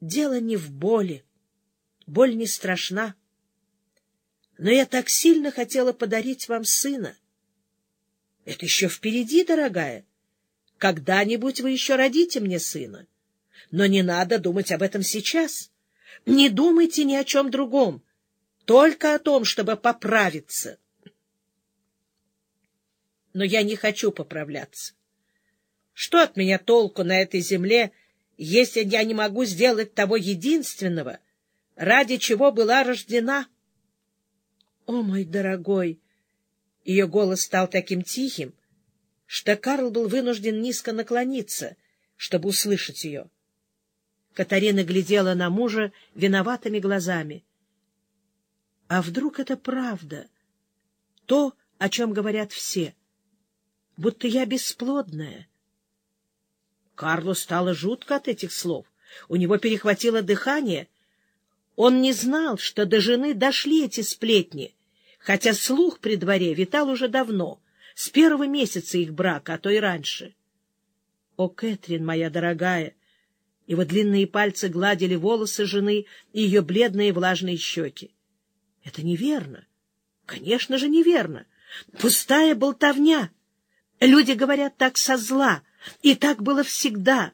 Дело не в боли. Боль не страшна. Но я так сильно хотела подарить вам сына. Это еще впереди, дорогая. Когда-нибудь вы еще родите мне сына. Но не надо думать об этом сейчас. Не думайте ни о чем другом, только о том, чтобы поправиться. Но я не хочу поправляться. Что от меня толку на этой земле, если я не могу сделать того единственного, ради чего была рождена? О, мой дорогой! Ее голос стал таким тихим, что Карл был вынужден низко наклониться, чтобы услышать ее. Катарина глядела на мужа виноватыми глазами. А вдруг это правда? То, о чем говорят все. Будто я бесплодная. Карлу стало жутко от этих слов. У него перехватило дыхание. Он не знал, что до жены дошли эти сплетни, хотя слух при дворе витал уже давно, с первого месяца их брака, а то и раньше. О, Кэтрин, моя дорогая! Его длинные пальцы гладили волосы жены и ее бледные влажные щеки. Это неверно. Конечно же, неверно. Пустая болтовня. Люди говорят так со зла, и так было всегда.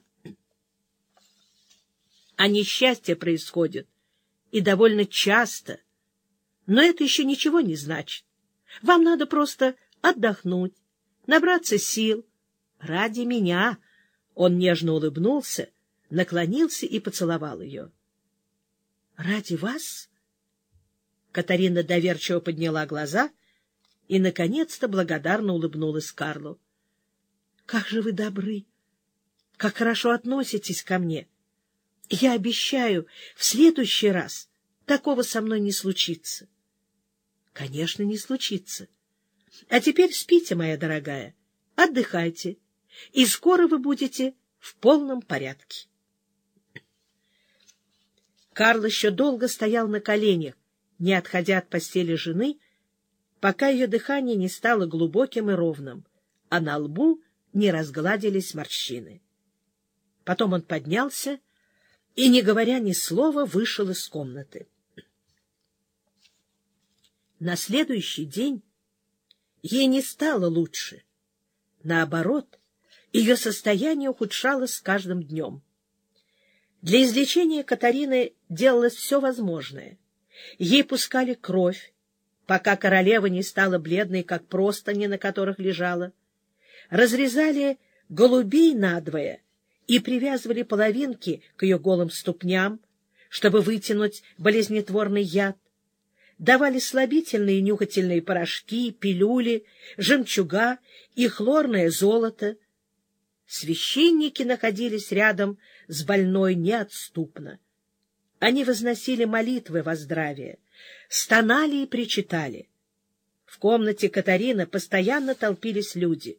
А несчастье происходит, и довольно часто. Но это еще ничего не значит. Вам надо просто отдохнуть, набраться сил. Ради меня. Он нежно улыбнулся, наклонился и поцеловал ее. — Ради вас? Катарина доверчиво подняла глаза и, наконец-то, благодарно улыбнулась Карлу. — Как же вы добры! Как хорошо относитесь ко мне! Я обещаю, в следующий раз такого со мной не случится. — Конечно, не случится. А теперь спите, моя дорогая, отдыхайте, и скоро вы будете в полном порядке. Карл еще долго стоял на коленях, не отходя от постели жены, пока ее дыхание не стало глубоким и ровным, а на лбу не разгладились морщины. Потом он поднялся и, не говоря ни слова, вышел из комнаты. На следующий день ей не стало лучше. Наоборот, ее состояние ухудшалось с каждым днем. Для излечения Катарины делалось все возможное. Ей пускали кровь, пока королева не стала бледной, как простыни, на которых лежала. Разрезали голубей надвое и привязывали половинки к ее голым ступням, чтобы вытянуть болезнетворный яд. Давали слабительные нюхательные порошки, пилюли, жемчуга и хлорное золото. Священники находились рядом с больной неотступно. Они возносили молитвы во здравие, стонали и причитали. В комнате Катарина постоянно толпились люди.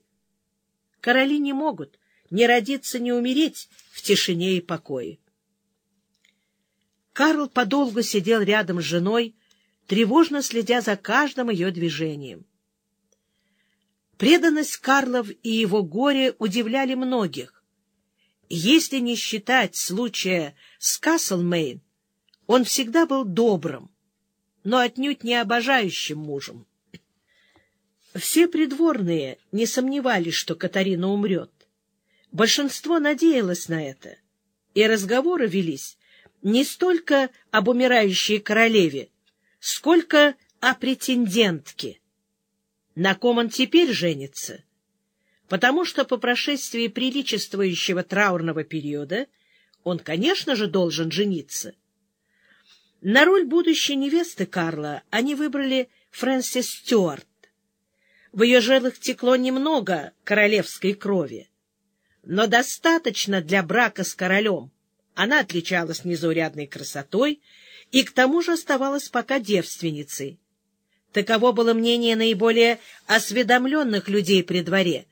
Короли не могут ни родиться, ни умереть в тишине и покое. Карл подолгу сидел рядом с женой, тревожно следя за каждым ее движением. Преданность Карлов и его горе удивляли многих. Если не считать случая с Каслмейн, он всегда был добрым, но отнюдь не обожающим мужем. Все придворные не сомневались, что Катарина умрет. Большинство надеялось на это, и разговоры велись не столько об умирающей королеве, сколько о претендентке. На ком он теперь женится? Потому что по прошествии приличествующего траурного периода он, конечно же, должен жениться. На роль будущей невесты Карла они выбрали Фрэнсис Стюарт. В ее жилах текло немного королевской крови, но достаточно для брака с королем. Она отличалась незаурядной красотой и к тому же оставалась пока девственницей. Таково было мнение наиболее осведомленных людей при дворе.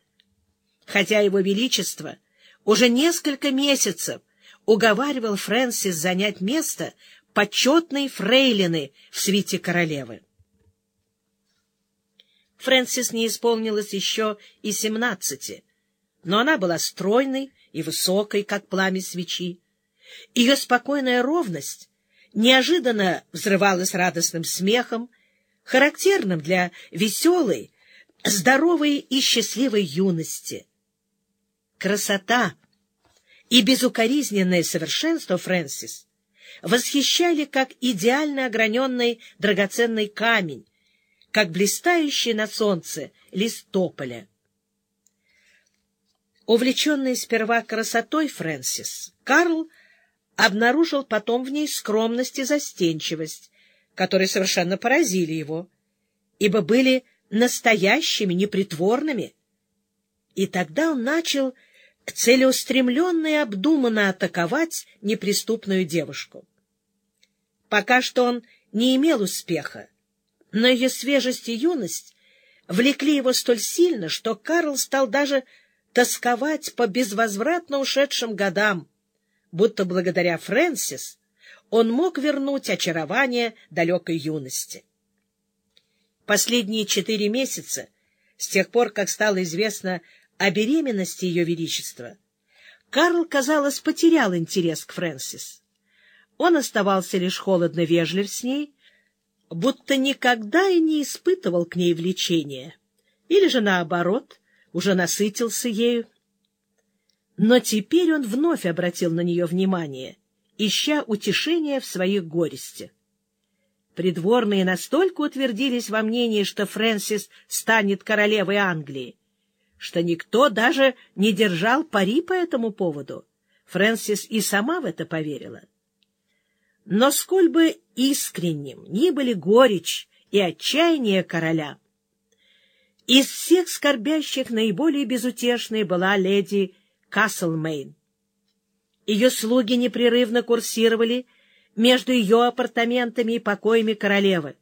Хотя его величество уже несколько месяцев уговаривал Фрэнсис занять место почетной фрейлины в свите королевы. Фрэнсис не исполнилось еще и семнадцати, но она была стройной и высокой, как пламя свечи. Ее спокойная ровность неожиданно взрывалась радостным смехом, характерным для веселой, здоровой и счастливой юности. Красота и безукоризненное совершенство Фрэнсис восхищали как идеально ограненный драгоценный камень, как блистающий на солнце лист тополя. Увлеченный сперва красотой Фрэнсис, Карл обнаружил потом в ней скромность и застенчивость, которые совершенно поразили его, ибо были настоящими, непритворными. И тогда он начал целеустремленно и обдуманно атаковать неприступную девушку. Пока что он не имел успеха, но ее свежесть и юность влекли его столь сильно, что Карл стал даже тосковать по безвозвратно ушедшим годам, будто благодаря Фрэнсис он мог вернуть очарование далекой юности. Последние четыре месяца, с тех пор, как стало известно о беременности Ее Величества, Карл, казалось, потерял интерес к Фрэнсис. Он оставался лишь холодно вежлив с ней, будто никогда и не испытывал к ней влечения, или же, наоборот, уже насытился ею. Но теперь он вновь обратил на нее внимание, ища утешения в своих горести. Придворные настолько утвердились во мнении, что Фрэнсис станет королевой Англии, что никто даже не держал пари по этому поводу. Фрэнсис и сама в это поверила. Но сколь бы искренним ни были горечь и отчаяние короля, из всех скорбящих наиболее безутешной была леди Каслмейн. Ее слуги непрерывно курсировали между ее апартаментами и покоями королевы.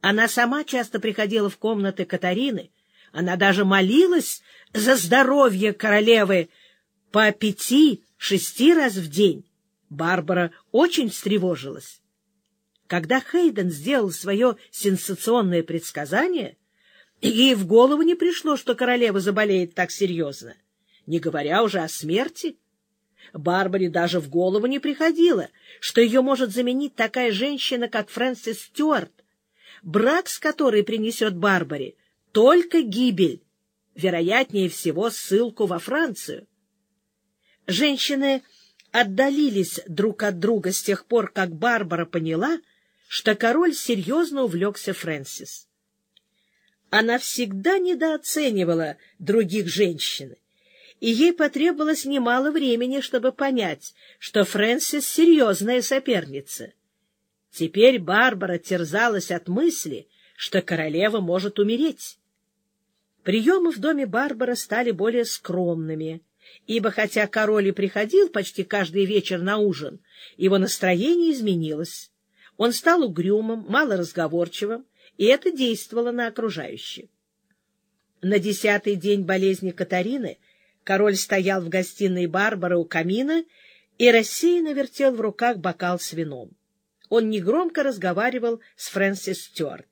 Она сама часто приходила в комнаты Катарины, она даже молилась за здоровье королевы по пяти-шести раз в день. Барбара очень встревожилась. Когда Хейден сделал свое сенсационное предсказание, ей в голову не пришло, что королева заболеет так серьезно, не говоря уже о смерти. Барбаре даже в голову не приходило, что ее может заменить такая женщина, как Фрэнсис Стюарт, брак с которой принесет Барбаре только гибель, вероятнее всего ссылку во Францию. Женщины отдалились друг от друга с тех пор, как Барбара поняла, что король серьезно увлекся Фрэнсис. Она всегда недооценивала других женщин, и ей потребовалось немало времени, чтобы понять, что Фрэнсис — серьезная соперница. Теперь Барбара терзалась от мысли, что королева может умереть. Приемы в доме Барбара стали более скромными — ибо хотя король и приходил почти каждый вечер на ужин, его настроение изменилось. Он стал угрюмым, малоразговорчивым, и это действовало на окружающих. На десятый день болезни Катарины король стоял в гостиной Барбары у камина и рассеянно вертел в руках бокал с вином. Он негромко разговаривал с Фрэнсис Стюарт.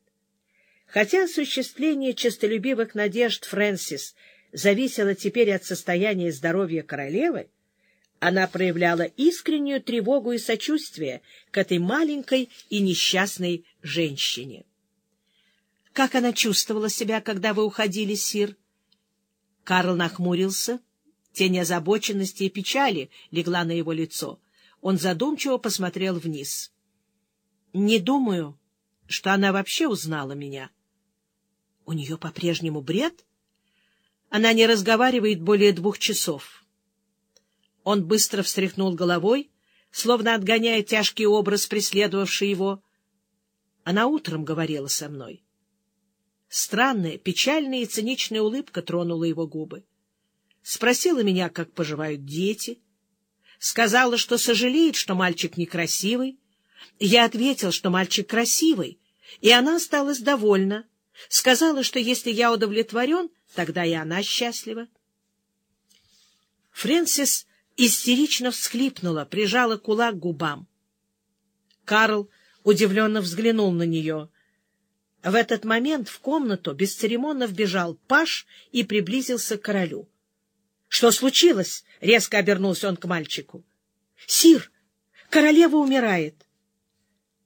Хотя осуществление честолюбивых надежд Фрэнсис зависело теперь от состояния здоровья королевы, она проявляла искреннюю тревогу и сочувствие к этой маленькой и несчастной женщине. — Как она чувствовала себя, когда вы уходили, Сир? Карл нахмурился. Тень озабоченности и печали легла на его лицо. Он задумчиво посмотрел вниз. — Не думаю, что она вообще узнала меня. — У нее по-прежнему бред? — она не разговаривает более двух часов. Он быстро встряхнул головой, словно отгоняя тяжкий образ, преследовавший его. Она утром говорила со мной. Странная, печальная и циничная улыбка тронула его губы. Спросила меня, как поживают дети. Сказала, что сожалеет, что мальчик некрасивый. Я ответил, что мальчик красивый, и она осталась довольна. Сказала, что если я удовлетворен, Тогда и она счастлива. Фрэнсис истерично всхлипнула, прижала кулак к губам. Карл удивленно взглянул на нее. В этот момент в комнату бесцеремонно вбежал Паш и приблизился к королю. — Что случилось? — резко обернулся он к мальчику. — Сир, Королева умирает.